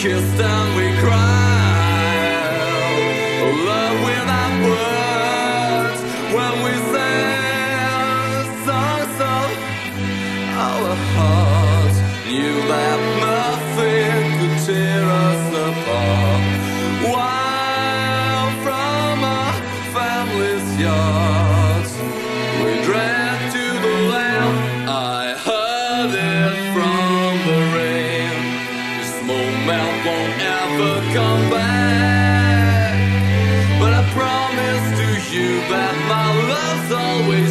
que estamos come back. But I promise to you that my love's always.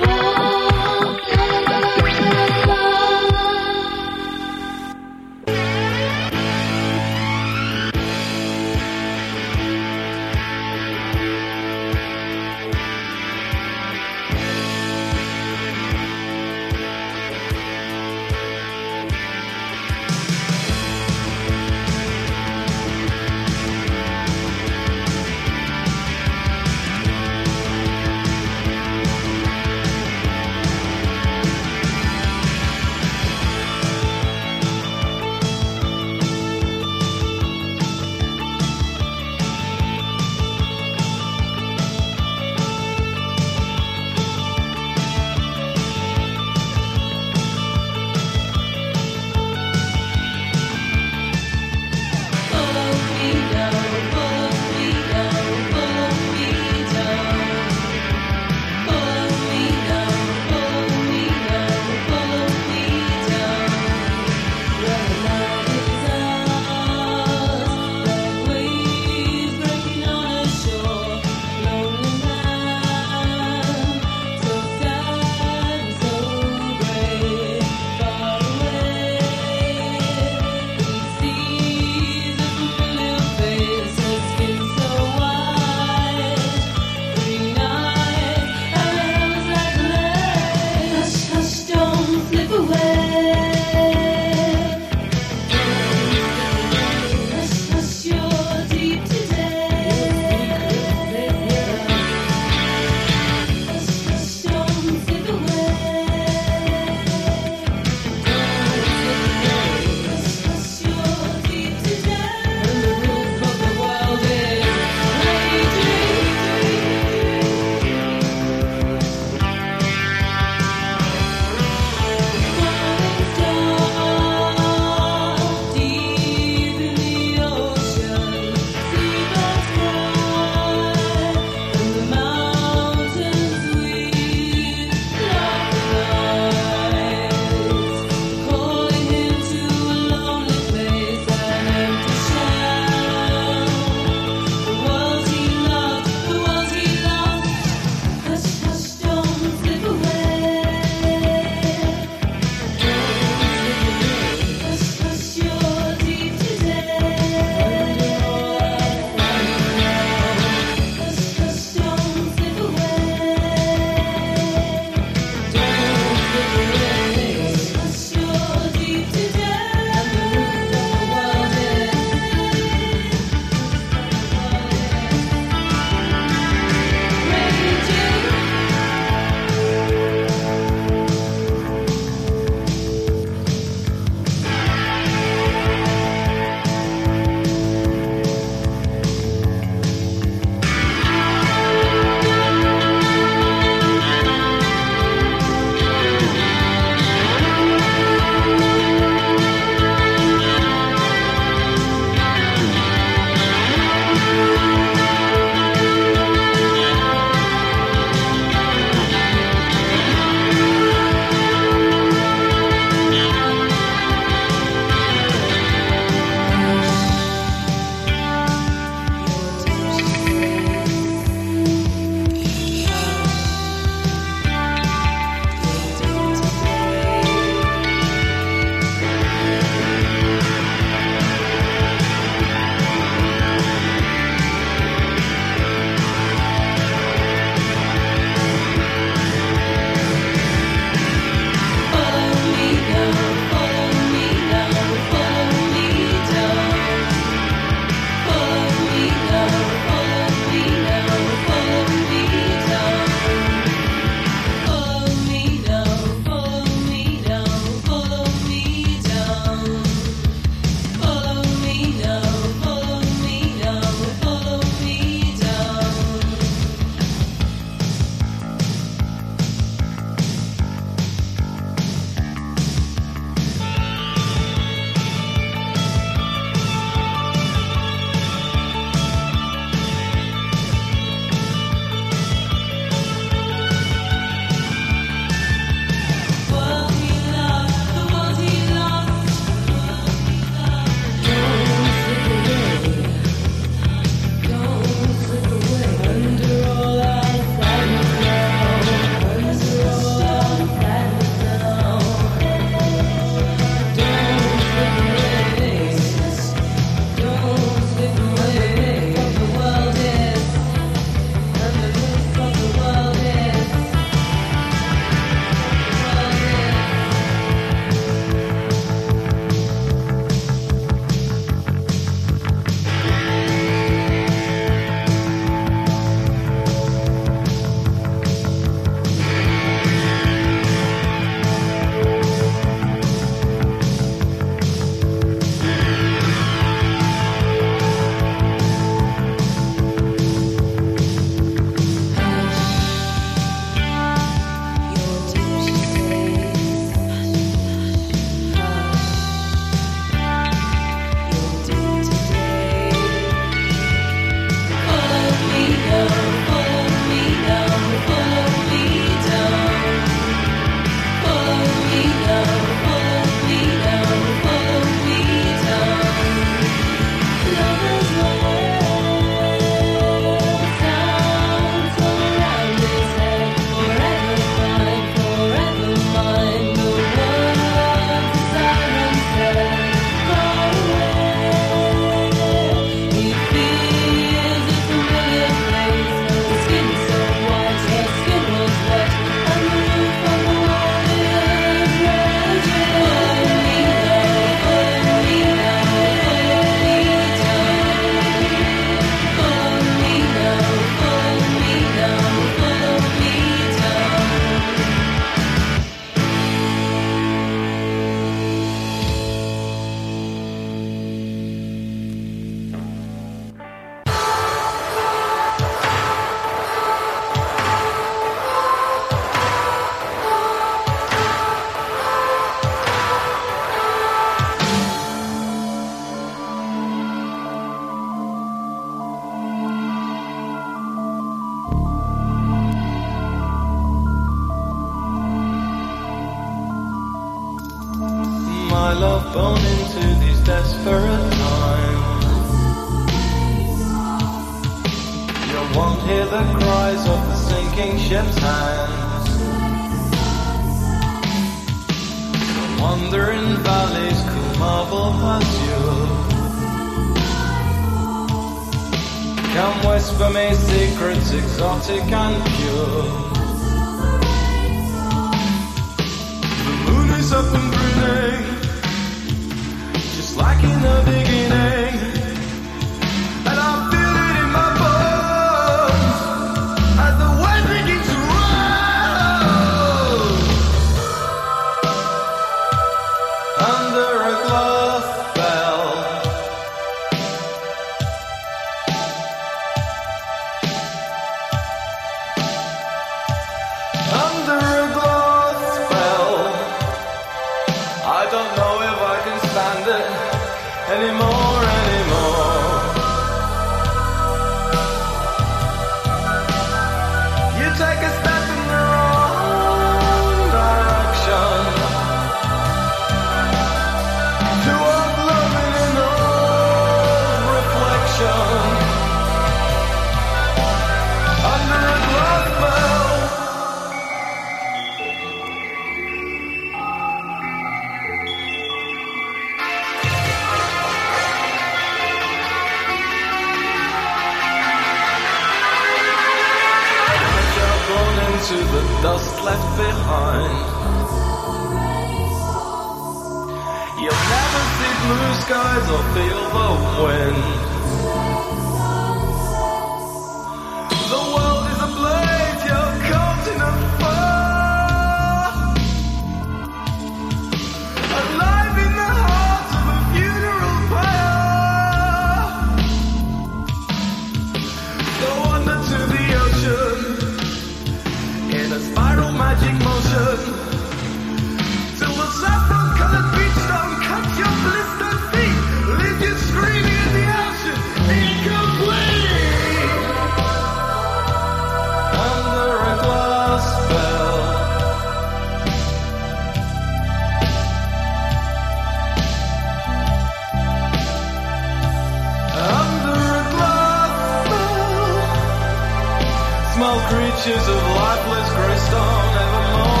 creatures of lifeless gray stone evermore.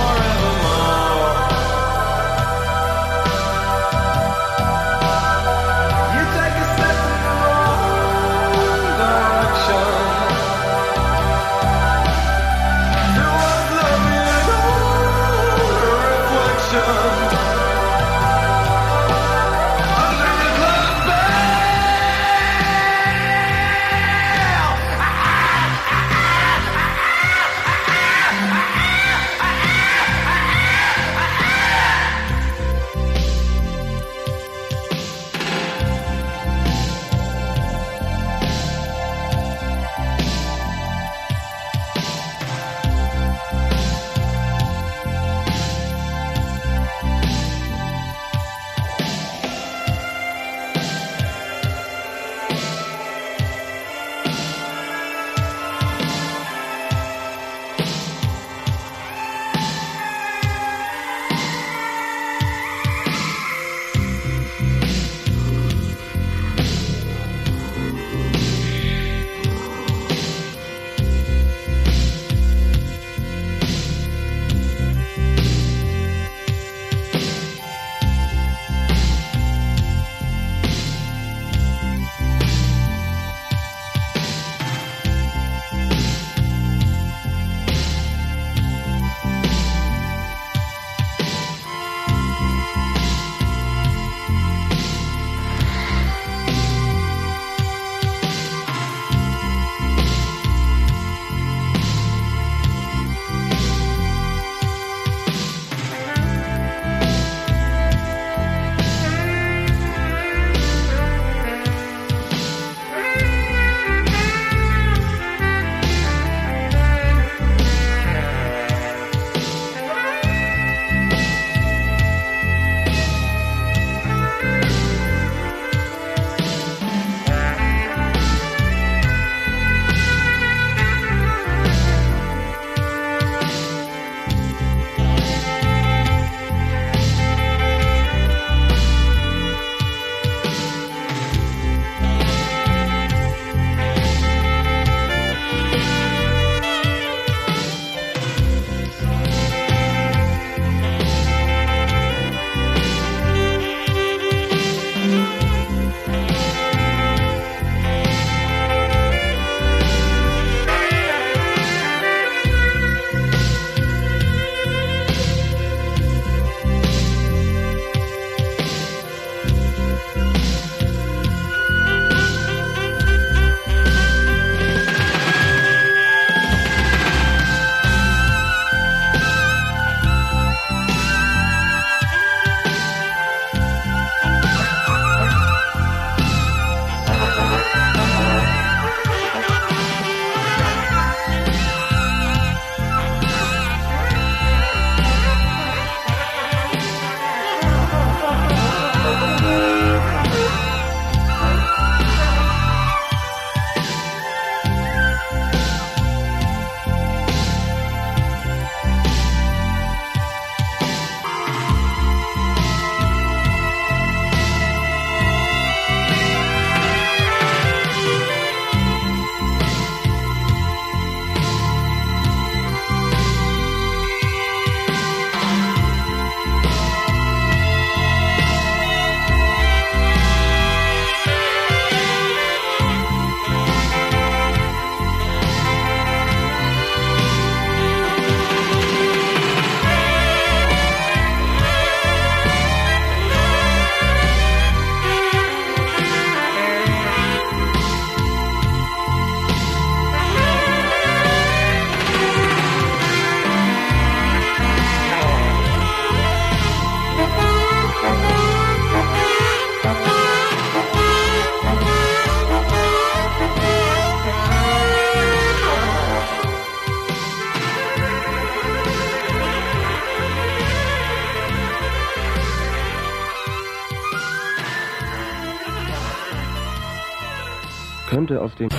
konnte auf dem